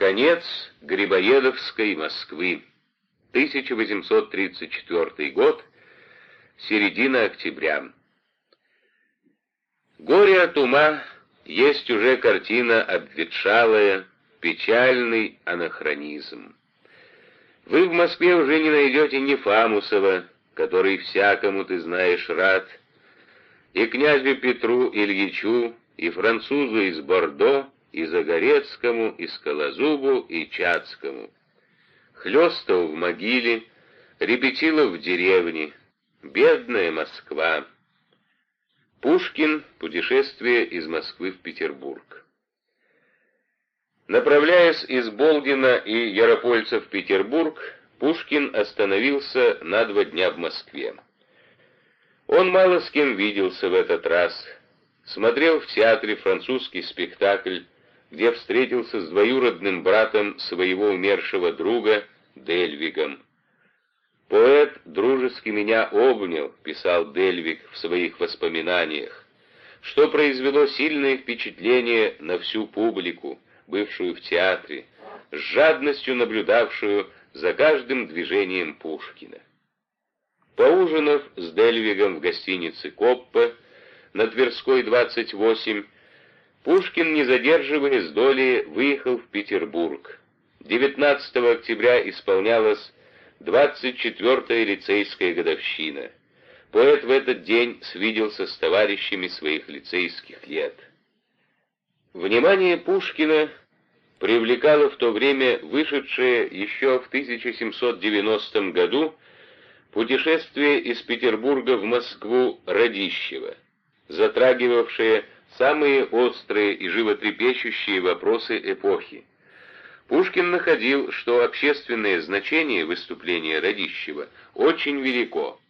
Конец Грибоедовской Москвы. 1834 год. Середина октября. Горе от ума есть уже картина обветшалая, печальный анахронизм. Вы в Москве уже не найдете ни Фамусова, который всякому, ты знаешь, рад, и князю Петру Ильичу, и французу из Бордо, и Загорецкому, и Скалозубу, и Чацкому. Хлёстов в могиле, Репетилов в деревне, бедная Москва. Пушкин. Путешествие из Москвы в Петербург. Направляясь из Болдина и Яропольца в Петербург, Пушкин остановился на два дня в Москве. Он мало с кем виделся в этот раз. Смотрел в театре французский спектакль, где встретился с двоюродным братом своего умершего друга Дельвигом. «Поэт дружески меня обнял», — писал Дельвиг в своих воспоминаниях, что произвело сильное впечатление на всю публику, бывшую в театре, с жадностью наблюдавшую за каждым движением Пушкина. Поужинав с Дельвигом в гостинице Коппа на Тверской, 28, Пушкин, не задерживаясь доли, выехал в Петербург. 19 октября исполнялась 24-я лицейская годовщина. Поэт в этот день свиделся с товарищами своих лицейских лет. Внимание Пушкина привлекало в то время вышедшее еще в 1790 году путешествие из Петербурга в Москву Радищева, затрагивавшее самые острые и животрепещущие вопросы эпохи. Пушкин находил, что общественное значение выступления Радищева очень велико.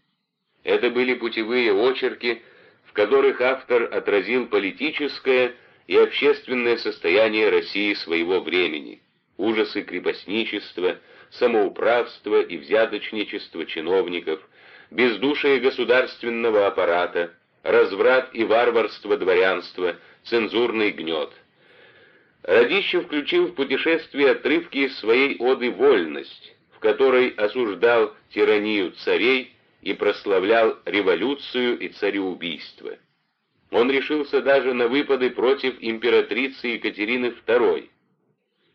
Это были путевые очерки, в которых автор отразил политическое и общественное состояние России своего времени, ужасы крепостничества, самоуправства и взяточничества чиновников, бездушие государственного аппарата, разврат и варварство дворянства, цензурный гнет. Радищев включил в путешествие отрывки из своей оды «Вольность», в которой осуждал тиранию царей и прославлял революцию и цареубийство. Он решился даже на выпады против императрицы Екатерины II.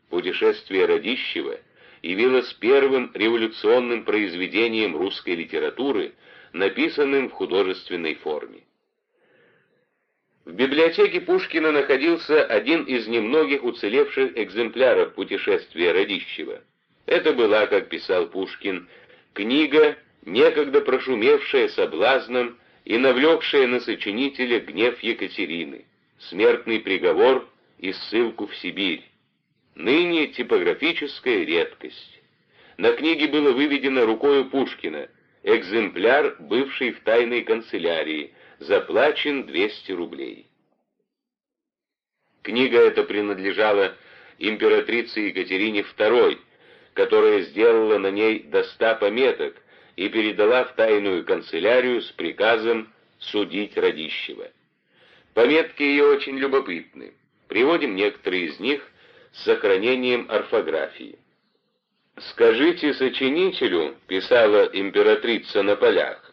Путешествие Радищева явилось первым революционным произведением русской литературы, написанным в художественной форме. Библиотеке Пушкина находился один из немногих уцелевших экземпляров путешествия Радищева. Это была, как писал Пушкин, книга, некогда прошумевшая соблазном и навлекшая на сочинителя гнев Екатерины, смертный приговор и ссылку в Сибирь. Ныне типографическая редкость. На книге было выведено рукою Пушкина, экземпляр, бывший в тайной канцелярии, заплачен 200 рублей. Книга эта принадлежала императрице Екатерине II, которая сделала на ней до ста пометок и передала в тайную канцелярию с приказом судить Радищева. Пометки ее очень любопытны. Приводим некоторые из них с сохранением орфографии. «Скажите сочинителю», — писала императрица на полях,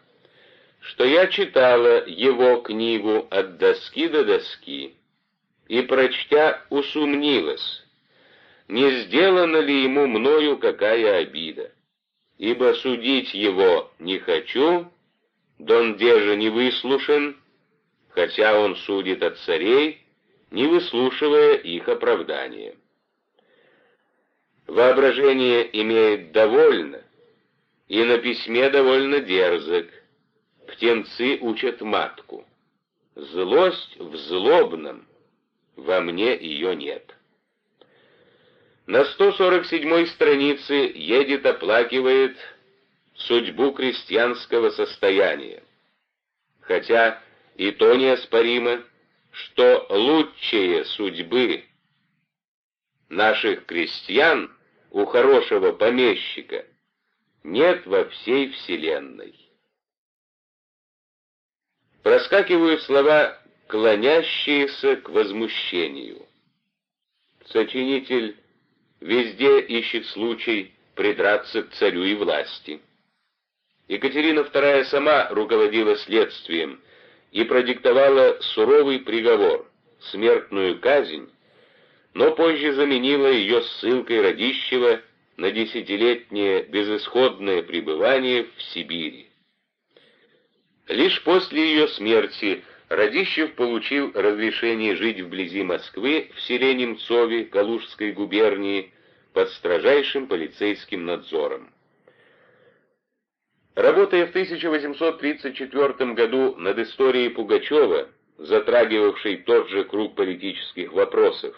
что я читала его книгу от доски до доски и, прочтя, усомнилась, не сделана ли ему мною какая обида, ибо судить его не хочу, дон же не выслушан, хотя он судит от царей, не выслушивая их оправдания. Воображение имеет довольно, и на письме довольно дерзок, птенцы учат матку. Злость в злобном, во мне ее нет. На 147 странице едет оплакивает судьбу крестьянского состояния. Хотя и то неоспоримо, что лучшие судьбы наших крестьян у хорошего помещика нет во всей вселенной проскакивают слова «клонящиеся к возмущению». Сочинитель везде ищет случай придраться к царю и власти. Екатерина II сама руководила следствием и продиктовала суровый приговор — смертную казнь, но позже заменила ее ссылкой Радищева на десятилетнее безысходное пребывание в Сибири. Лишь после ее смерти Радищев получил разрешение жить вблизи Москвы в селе Немцове Калужской губернии под строжайшим полицейским надзором. Работая в 1834 году над историей Пугачева, затрагивавшей тот же круг политических вопросов,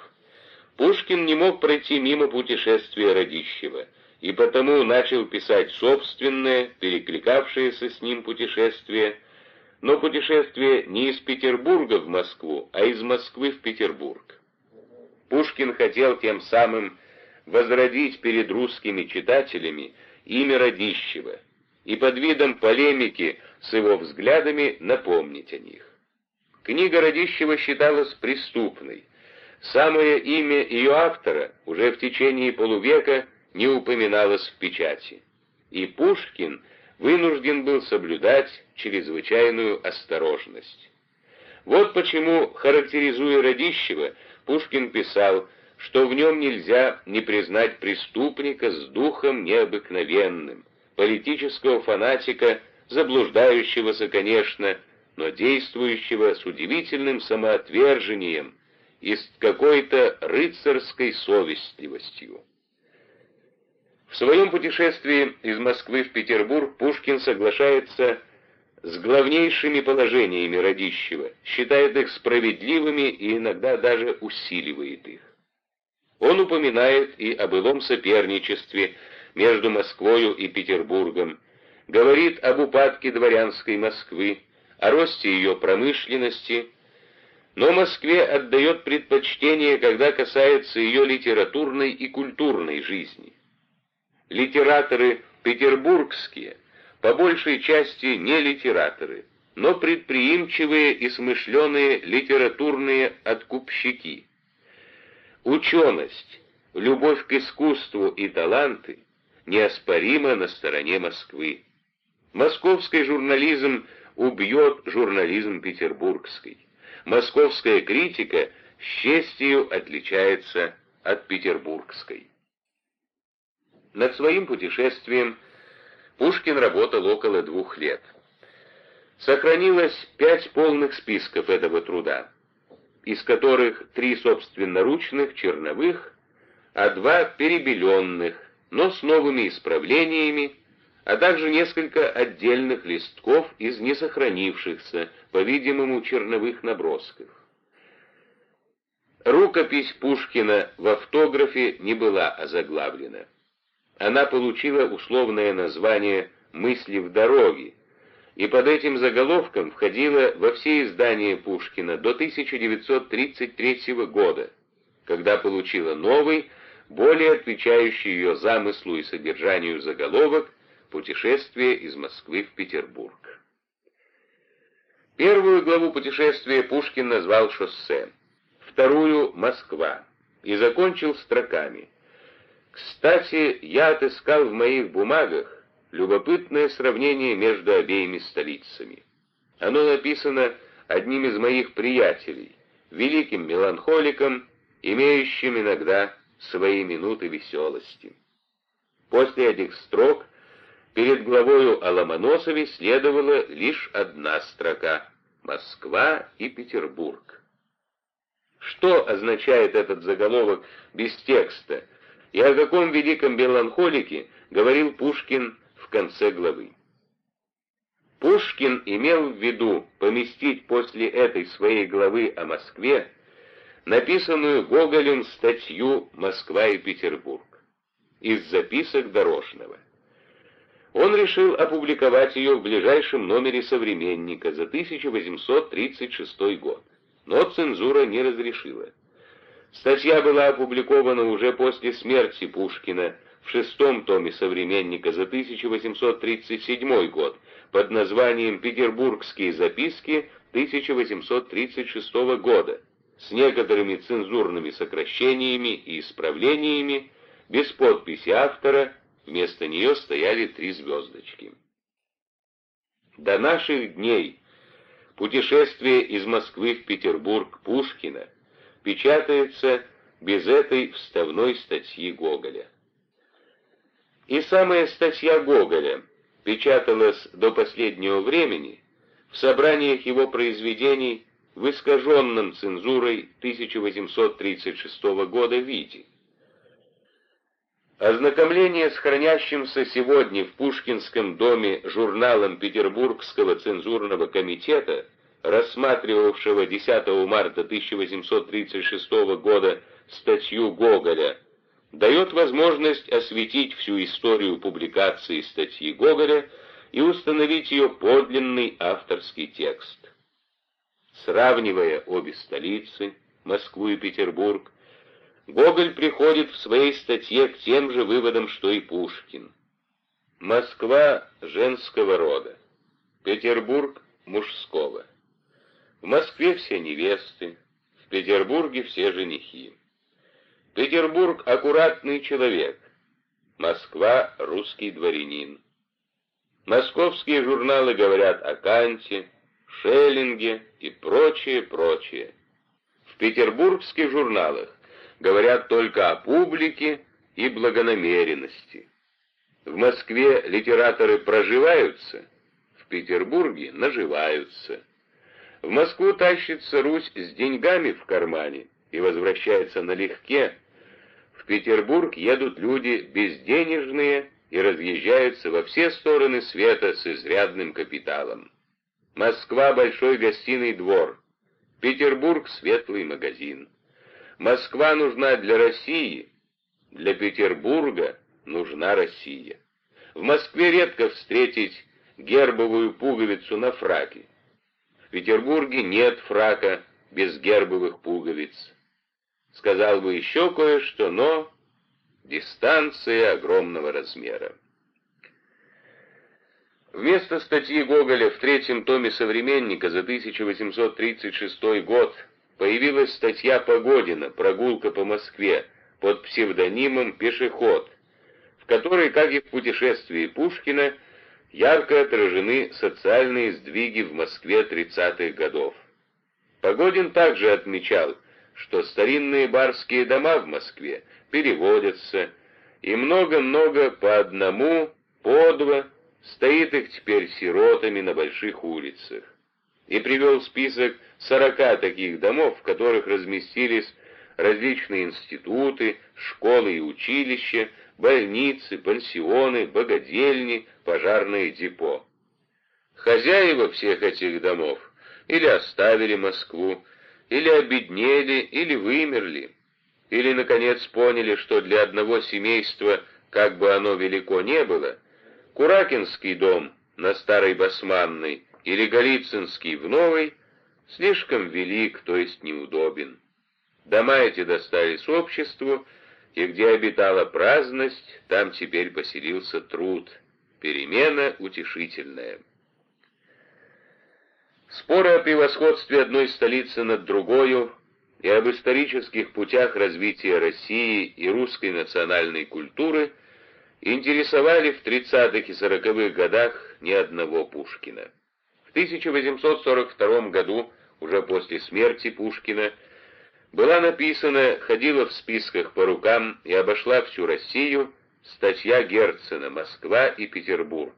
Пушкин не мог пройти мимо путешествия Радищева, и потому начал писать собственное, перекликавшееся с ним путешествие, но путешествие не из Петербурга в Москву, а из Москвы в Петербург. Пушкин хотел тем самым возродить перед русскими читателями имя Радищева и под видом полемики с его взглядами напомнить о них. Книга Радищева считалась преступной, Самое имя ее автора уже в течение полувека не упоминалось в печати, и Пушкин вынужден был соблюдать чрезвычайную осторожность. Вот почему, характеризуя Радищева, Пушкин писал, что в нем нельзя не признать преступника с духом необыкновенным, политического фанатика, заблуждающегося, конечно, но действующего с удивительным самоотвержением, и с какой-то рыцарской совестливостью. В своем путешествии из Москвы в Петербург Пушкин соглашается с главнейшими положениями Радищева, считает их справедливыми и иногда даже усиливает их. Он упоминает и о былом соперничестве между Москвою и Петербургом, говорит об упадке дворянской Москвы, о росте ее промышленности, но Москве отдает предпочтение, когда касается ее литературной и культурной жизни. Литераторы петербургские, по большей части не литераторы, но предприимчивые и смышленые литературные откупщики. Ученость, любовь к искусству и таланты неоспоримо на стороне Москвы. Московский журнализм убьет журнализм петербургский московская критика с честью отличается от петербургской. Над своим путешествием Пушкин работал около двух лет. Сохранилось пять полных списков этого труда, из которых три собственноручных, черновых, а два перебеленных, но с новыми исправлениями, а также несколько отдельных листков из несохранившихся, по-видимому, черновых набросков. Рукопись Пушкина в автографе не была озаглавлена. Она получила условное название «Мысли в дороге», и под этим заголовком входила во все издания Пушкина до 1933 года, когда получила новый, более отвечающий ее замыслу и содержанию заголовок Путешествие из Москвы в Петербург. Первую главу путешествия Пушкин назвал «Шоссе», вторую — «Москва» и закончил строками. Кстати, я отыскал в моих бумагах любопытное сравнение между обеими столицами. Оно написано одним из моих приятелей, великим меланхоликом, имеющим иногда свои минуты веселости. После этих строк перед главою о Ломоносове следовала лишь одна строка — Москва и Петербург. Что означает этот заголовок без текста, и о каком великом меланхолике говорил Пушкин в конце главы? Пушкин имел в виду поместить после этой своей главы о Москве написанную Гоголем статью «Москва и Петербург» из записок Дорожного он решил опубликовать ее в ближайшем номере «Современника» за 1836 год, но цензура не разрешила. Статья была опубликована уже после смерти Пушкина в шестом томе «Современника» за 1837 год под названием «Петербургские записки 1836 года» с некоторыми цензурными сокращениями и исправлениями, без подписи автора, вместо нее стояли три звездочки. До наших дней путешествие из Москвы в Петербург Пушкина печатается без этой вставной статьи Гоголя. И самая статья Гоголя печаталась до последнего времени в собраниях его произведений в искаженном цензурой 1836 года виде. Ознакомление с хранящимся сегодня в Пушкинском доме журналом Петербургского цензурного комитета, рассматривавшего 10 марта 1836 года статью Гоголя, дает возможность осветить всю историю публикации статьи Гоголя и установить ее подлинный авторский текст. Сравнивая обе столицы, Москву и Петербург, Гоголь приходит в своей статье к тем же выводам, что и Пушкин. Москва женского рода, Петербург мужского. В Москве все невесты, в Петербурге все женихи. Петербург — аккуратный человек, Москва — русский дворянин. Московские журналы говорят о Канте, Шеллинге и прочее, прочее. В петербургских журналах говорят только о публике и благонамеренности. В Москве литераторы проживаются, в Петербурге наживаются. В Москву тащится Русь с деньгами в кармане и возвращается налегке. В Петербург едут люди безденежные и разъезжаются во все стороны света с изрядным капиталом. Москва — большой гостиный двор, Петербург — светлый магазин. Москва нужна для России, для Петербурга нужна Россия. В Москве редко встретить гербовую пуговицу на фраке. Петербурге нет фрака без гербовых пуговиц. Сказал бы еще кое-что, но дистанция огромного размера. Вместо статьи Гоголя в третьем томе «Современника» за 1836 год появилась статья Погодина «Прогулка по Москве» под псевдонимом «Пешеход», в которой, как и в путешествии Пушкина, ярко отражены социальные сдвиги в Москве 30-х годов. Погодин также отмечал, что старинные барские дома в Москве переводятся, и много-много по одному, по два, стоит их теперь сиротами на больших улицах и привел список сорока таких домов, в которых разместились различные институты, школы и училища, больницы, пансионы, богадельни, пожарные депо. Хозяева всех этих домов или оставили Москву, или обеднели, или вымерли, или, наконец, поняли, что для одного семейства, как бы оно велико не было, Куракинский дом на Старой Басманной или Голицынский в Новой слишком велик, то есть неудобен. Дома эти достались обществу, и где обитала праздность, там теперь поселился труд. Перемена утешительная. Споры о превосходстве одной столицы над другой и об исторических путях развития России и русской национальной культуры интересовали в 30-х и 40-х годах ни одного Пушкина. 1842 году, уже после смерти Пушкина, была написана, ходила в списках по рукам и обошла всю Россию статья Герцена «Москва и Петербург».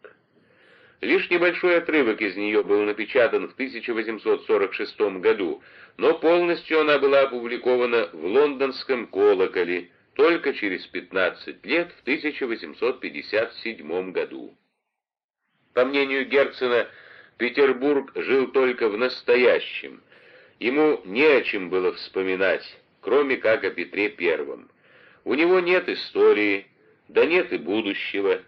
Лишь небольшой отрывок из нее был напечатан в 1846 году, но полностью она была опубликована в лондонском «Колоколе» только через 15 лет в 1857 году. По мнению Герцена, Петербург жил только в настоящем. Ему не о чем было вспоминать, кроме как о Петре Первом. У него нет истории, да нет и будущего.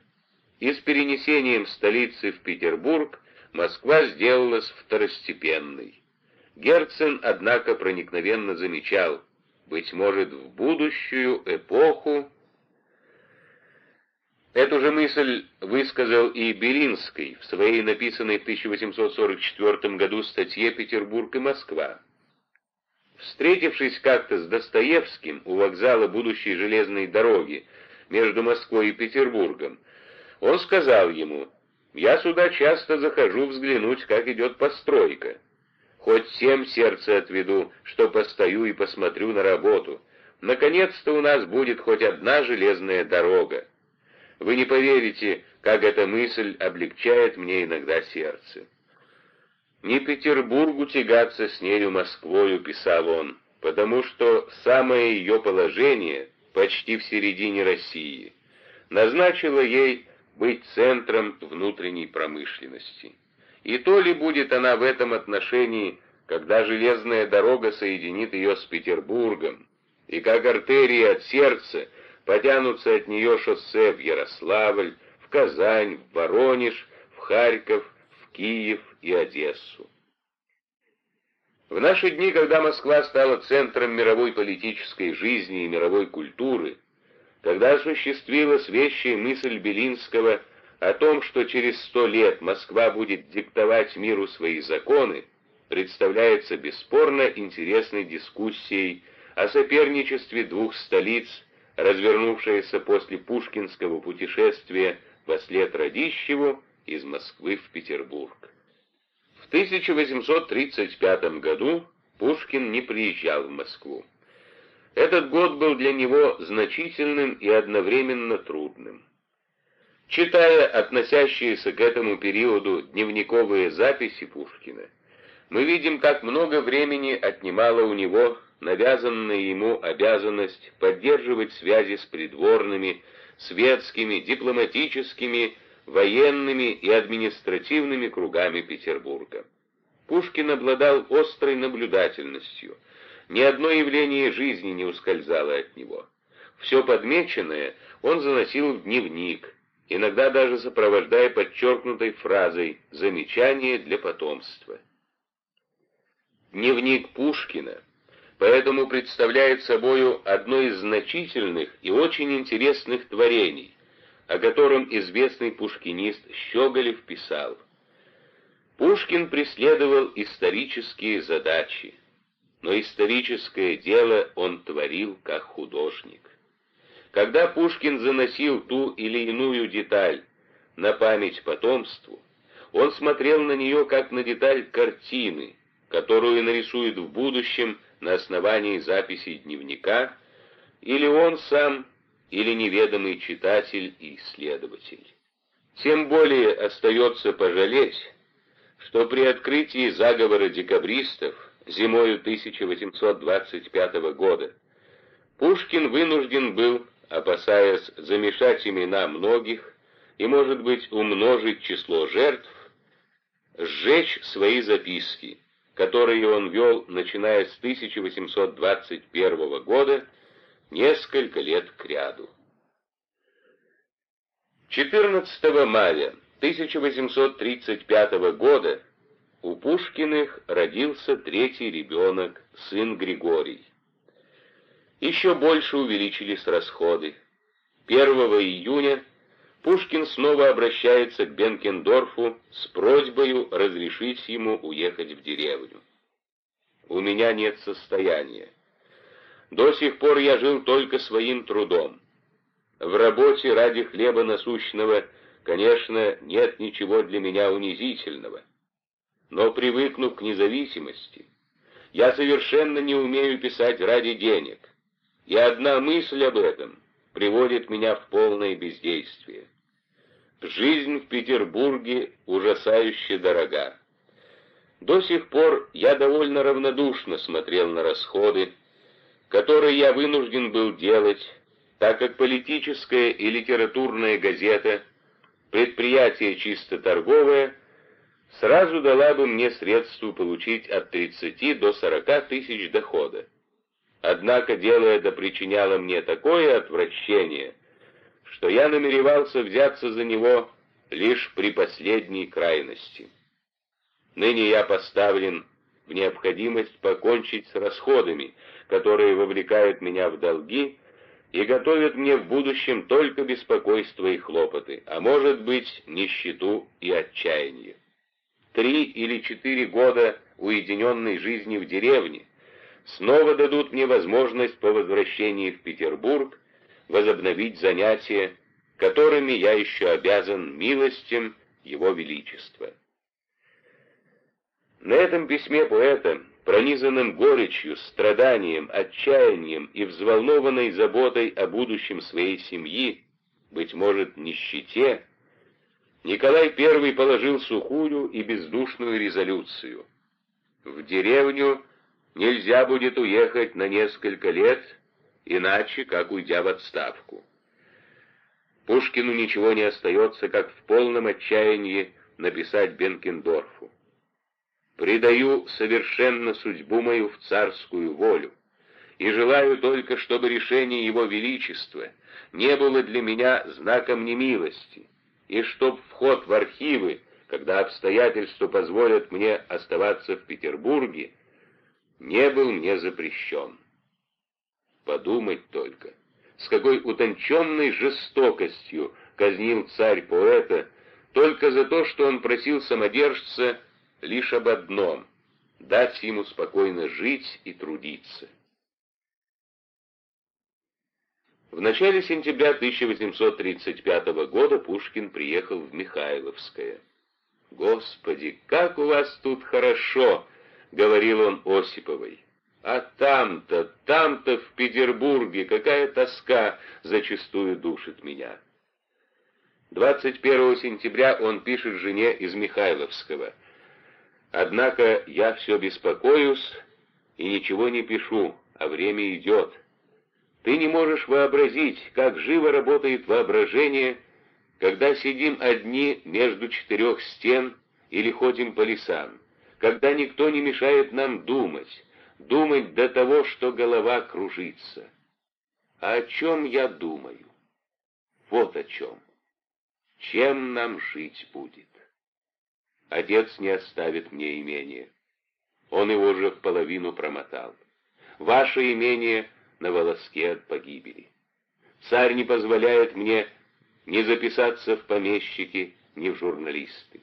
И с перенесением столицы в Петербург Москва сделалась второстепенной. Герцен, однако, проникновенно замечал, быть может, в будущую эпоху Эту же мысль высказал и Белинский в своей написанной в 1844 году статье «Петербург и Москва». Встретившись как-то с Достоевским у вокзала будущей железной дороги между Москвой и Петербургом, он сказал ему, «Я сюда часто захожу взглянуть, как идет постройка. Хоть всем сердце отведу, что постою и посмотрю на работу. Наконец-то у нас будет хоть одна железная дорога. Вы не поверите, как эта мысль облегчает мне иногда сердце. «Не Петербургу тягаться с нею Москвою», — писал он, «потому что самое ее положение почти в середине России назначило ей быть центром внутренней промышленности. И то ли будет она в этом отношении, когда железная дорога соединит ее с Петербургом, и как артерии от сердца потянутся от нее шоссе в Ярославль, в Казань, в Воронеж, в Харьков, в Киев и Одессу. В наши дни, когда Москва стала центром мировой политической жизни и мировой культуры, когда осуществилась вещая мысль Белинского о том, что через сто лет Москва будет диктовать миру свои законы, представляется бесспорно интересной дискуссией о соперничестве двух столиц, развернувшейся после пушкинского путешествия во след Радищеву из Москвы в Петербург. В 1835 году Пушкин не приезжал в Москву. Этот год был для него значительным и одновременно трудным. Читая относящиеся к этому периоду дневниковые записи Пушкина, мы видим, как много времени отнимала у него навязанная ему обязанность поддерживать связи с придворными, светскими, дипломатическими, военными и административными кругами Петербурга. Пушкин обладал острой наблюдательностью. Ни одно явление жизни не ускользало от него. Все подмеченное он заносил в дневник, иногда даже сопровождая подчеркнутой фразой «замечание для потомства». Дневник Пушкина поэтому представляет собою одно из значительных и очень интересных творений, о котором известный пушкинист Щеголев писал. Пушкин преследовал исторические задачи, но историческое дело он творил как художник. Когда Пушкин заносил ту или иную деталь на память потомству, он смотрел на нее как на деталь картины, которую нарисует в будущем на основании записей дневника, или он сам, или неведомый читатель и исследователь. Тем более остается пожалеть, что при открытии заговора декабристов зимою 1825 года Пушкин вынужден был, опасаясь замешать имена многих и, может быть, умножить число жертв, сжечь свои записки, которые он вел, начиная с 1821 года, несколько лет кряду. 14 мая 1835 года у Пушкиных родился третий ребенок, сын Григорий. Еще больше увеличились расходы. 1 июня Пушкин снова обращается к Бенкендорфу с просьбой разрешить ему уехать в деревню. «У меня нет состояния. До сих пор я жил только своим трудом. В работе ради хлеба насущного, конечно, нет ничего для меня унизительного. Но привыкнув к независимости, я совершенно не умею писать ради денег, и одна мысль об этом приводит меня в полное бездействие. Жизнь в Петербурге ужасающе дорога. До сих пор я довольно равнодушно смотрел на расходы, которые я вынужден был делать, так как политическая и литературная газета, предприятие чисто торговое, сразу дала бы мне средства получить от 30 до 40 тысяч дохода. Однако дело это причиняло мне такое отвращение, что я намеревался взяться за него лишь при последней крайности. Ныне я поставлен в необходимость покончить с расходами, которые вовлекают меня в долги и готовят мне в будущем только беспокойство и хлопоты, а может быть, нищету и отчаяние. Три или четыре года уединенной жизни в деревне снова дадут мне возможность по возвращении в Петербург возобновить занятия, которыми я еще обязан милостям Его Величества. На этом письме поэта, пронизанным горечью, страданием, отчаянием и взволнованной заботой о будущем своей семьи, быть может, нищете, Николай I положил сухую и бездушную резолюцию. В деревню нельзя будет уехать на несколько лет, иначе как уйдя в отставку. Пушкину ничего не остается, как в полном отчаянии написать Бенкендорфу. «Предаю совершенно судьбу мою в царскую волю, и желаю только, чтобы решение Его Величества не было для меня знаком немилости, и чтоб вход в архивы, когда обстоятельства позволят мне оставаться в Петербурге, не был мне запрещен. Подумать только, с какой утонченной жестокостью казнил царь поэта только за то, что он просил самодержца лишь об одном — дать ему спокойно жить и трудиться. В начале сентября 1835 года Пушкин приехал в Михайловское. «Господи, как у вас тут хорошо!» — говорил он Осиповой. «А там-то, там-то в Петербурге какая тоска зачастую душит меня». 21 сентября он пишет жене из Михайловского. «Однако я все беспокоюсь и ничего не пишу, а время идет». Ты не можешь вообразить, как живо работает воображение, когда сидим одни между четырех стен или ходим по лесам, когда никто не мешает нам думать, думать до того, что голова кружится. А о чем я думаю? Вот о чем. Чем нам жить будет? Отец не оставит мне имение. Он его уже в половину промотал. Ваше имение — на волоске от погибели. Царь не позволяет мне ни записаться в помещики, ни в журналисты.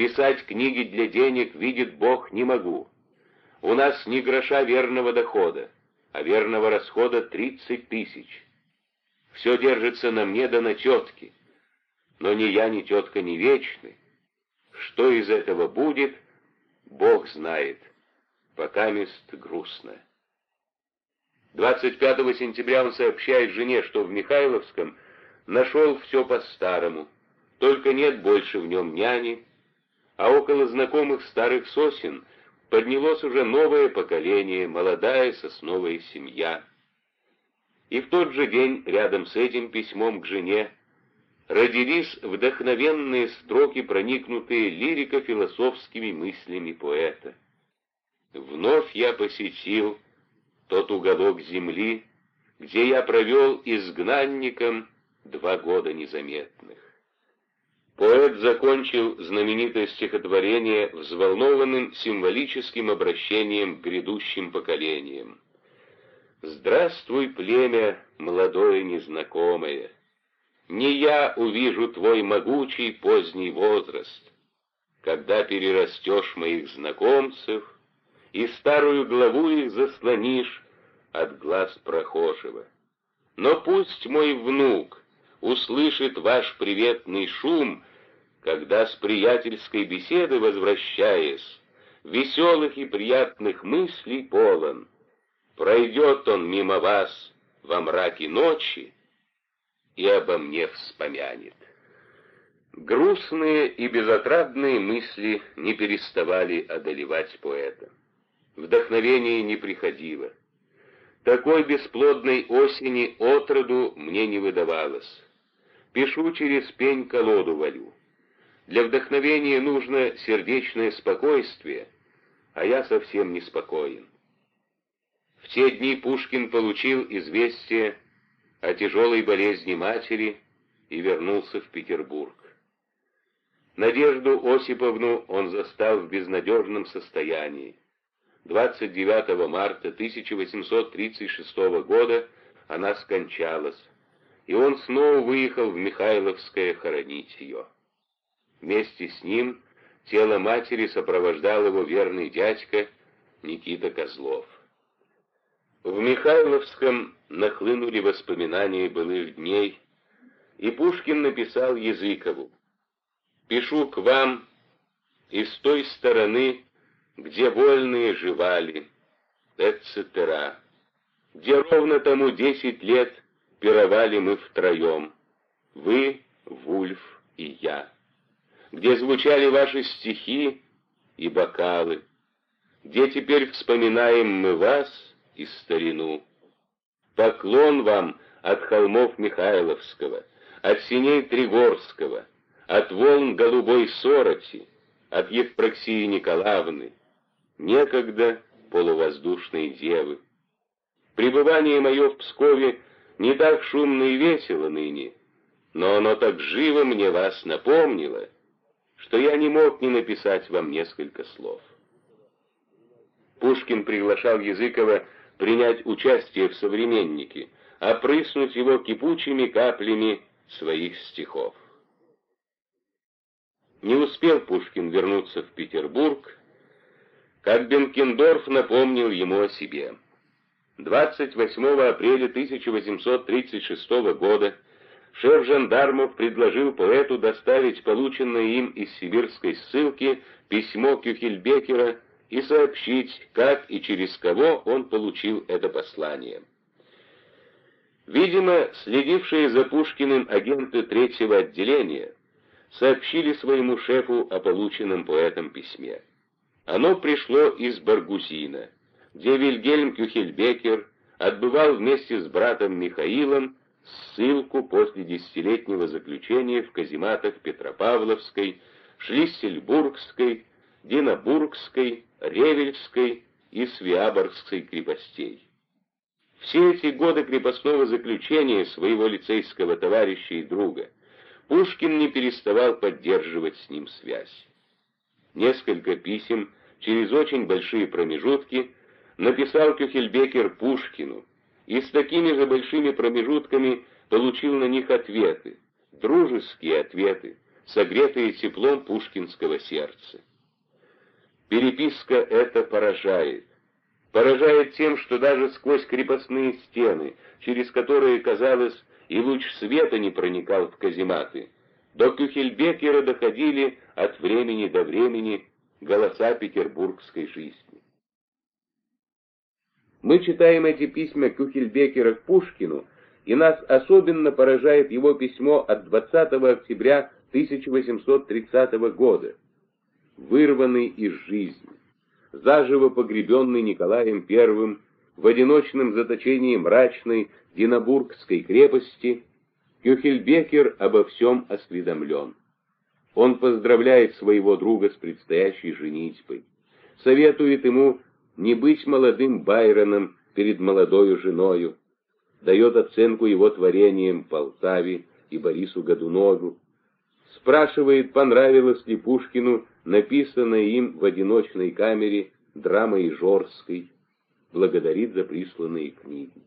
Писать книги для денег, видит Бог, не могу. У нас ни гроша верного дохода, а верного расхода тридцать тысяч. Все держится на мне да на тетке. Но ни я, ни тетка не вечны. Что из этого будет, Бог знает. Пока мест грустно. 25 сентября он сообщает жене, что в Михайловском нашел все по-старому, только нет больше в нем няни, а около знакомых старых сосен поднялось уже новое поколение, молодая сосновая семья. И в тот же день рядом с этим письмом к жене родились вдохновенные строки, проникнутые лирико-философскими мыслями поэта. «Вновь я посетил тот уголок земли, где я провел изгнанником два года незаметных. Поэт закончил знаменитое стихотворение взволнованным символическим обращением к грядущим поколениям. «Здравствуй, племя, молодое незнакомое! Не я увижу твой могучий поздний возраст, когда перерастешь моих знакомцев — и старую главу их заслонишь от глаз прохожего. Но пусть мой внук услышит ваш приветный шум, когда с приятельской беседы возвращаясь, веселых и приятных мыслей полон, пройдет он мимо вас во мраке ночи и обо мне вспомянет. Грустные и безотрадные мысли не переставали одолевать поэта вдохновение не приходило. Такой бесплодной осени отроду мне не выдавалось. Пишу через пень колоду валю. Для вдохновения нужно сердечное спокойствие, а я совсем не спокоен. В те дни Пушкин получил известие о тяжелой болезни матери и вернулся в Петербург. Надежду Осиповну он застал в безнадежном состоянии. 29 марта 1836 года она скончалась, и он снова выехал в Михайловское хоронить ее. Вместе с ним тело матери сопровождал его верный дядька Никита Козлов. В Михайловском нахлынули воспоминания былых дней, и Пушкин написал Языкову «Пишу к вам из той стороны, где вольные живали, etc., где ровно тому десять лет пировали мы втроем, вы, Вульф и где звучали ваши стихи и бокалы, где теперь вспоминаем мы вас и старину. Поклон вам от холмов Михайловского, от синей Тригорского, от волн голубой Сороти, от Евпроксии Николаевны, некогда полувоздушной девы. Пребывание мое в Пскове не так шумно и весело ныне, но оно так живо мне вас напомнило, что я не мог не написать вам несколько слов. Пушкин приглашал Языкова принять участие в «Современнике», опрыснуть его кипучими каплями своих стихов. Не успел Пушкин вернуться в Петербург, как Бенкендорф напомнил ему о себе. 28 апреля 1836 года шеф жандармов предложил поэту доставить полученное им из сибирской ссылки письмо Кюхельбекера и сообщить, как и через кого он получил это послание. Видимо, следившие за Пушкиным агенты третьего отделения сообщили своему шефу о полученном поэтом письме. Оно пришло из Баргузина, где Вильгельм Кюхельбекер отбывал вместе с братом Михаилом ссылку после десятилетнего заключения в казематах Петропавловской, Шлиссельбургской, Динабургской, Ревельской и Свиаборгской крепостей. Все эти годы крепостного заключения своего лицейского товарища и друга Пушкин не переставал поддерживать с ним связь. Несколько писем через очень большие промежутки написал Кюхельбекер Пушкину, и с такими же большими промежутками получил на них ответы, дружеские ответы, согретые теплом пушкинского сердца. Переписка эта поражает. Поражает тем, что даже сквозь крепостные стены, через которые, казалось, и луч света не проникал в казематы, до Кюхельбекера доходили от времени до времени голоса петербургской жизни. Мы читаем эти письма Кюхельбекера к Пушкину, и нас особенно поражает его письмо от 20 октября 1830 года, вырванный из жизни, заживо погребенный Николаем I в одиночном заточении мрачной Динабургской крепости, Кюхельбекер обо всем осведомлен. Он поздравляет своего друга с предстоящей женитьбой, советует ему не быть молодым Байроном перед молодою женою, дает оценку его творениям Полтаве и Борису Годунову, спрашивает, понравилось ли Пушкину написанная им в одиночной камере драма Ижорской, благодарит за присланные книги.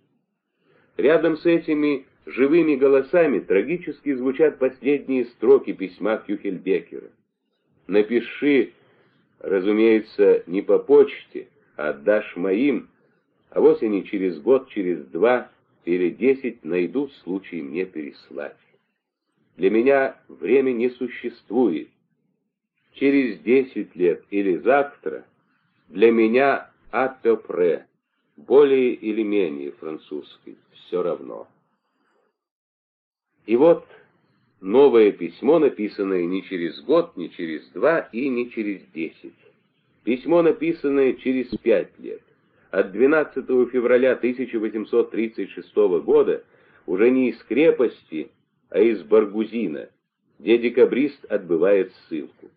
Рядом с этими живыми голосами трагически звучат последние строки письма Кюхельбекера. «Напиши, разумеется, не по почте, отдашь моим, а вот они через год, через два или десять найдут случай мне переслать. Для меня время не существует. Через десять лет или завтра для меня апепре, более или менее французский, все равно. И вот новое письмо, написанное не через год, не через два и не через десять. Письмо, написанное через пять лет, от 12 февраля 1836 года, уже не из крепости, а из Баргузина, где декабрист отбывает ссылку.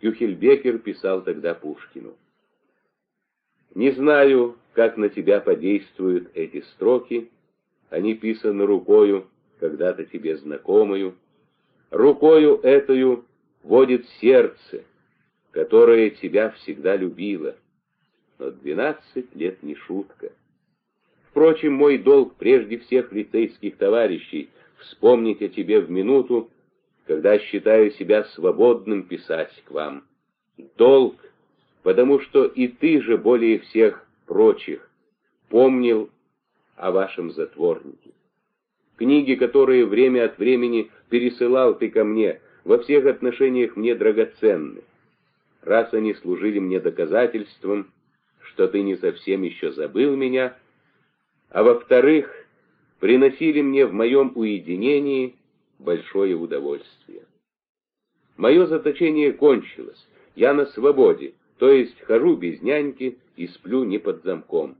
Кюхельбекер писал тогда Пушкину. «Не знаю, как на тебя подействуют эти строки, они писаны рукою, когда-то тебе знакомую. Рукою этою водит сердце, которая тебя всегда любила. Но двенадцать лет не шутка. Впрочем, мой долг прежде всех лицейских товарищей вспомнить о тебе в минуту, когда считаю себя свободным писать к вам. Долг, потому что и ты же более всех прочих помнил о вашем затворнике. Книги, которые время от времени пересылал ты ко мне, во всех отношениях мне драгоценны. Раз они служили мне доказательством, что ты не совсем еще забыл меня, а во-вторых, приносили мне в моем уединении большое удовольствие. Мое заточение кончилось, я на свободе, то есть хожу без няньки и сплю не под замком.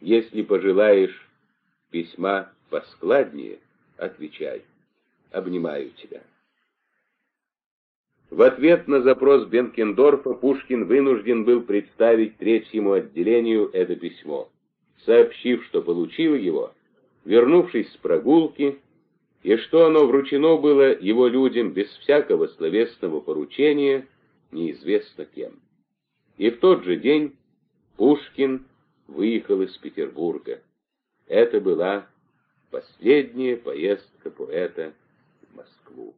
Если пожелаешь письма поскладнее, отвечай. Обнимаю тебя. В ответ на запрос Бенкендорфа Пушкин вынужден был представить третьему отделению это письмо, сообщив, что получил его, вернувшись с прогулки, и что оно вручено было его людям без всякого словесного поручения, неизвестно кем. И в тот же день Пушкин выехал из Петербурга. Это была последняя поездка поэта в Москву.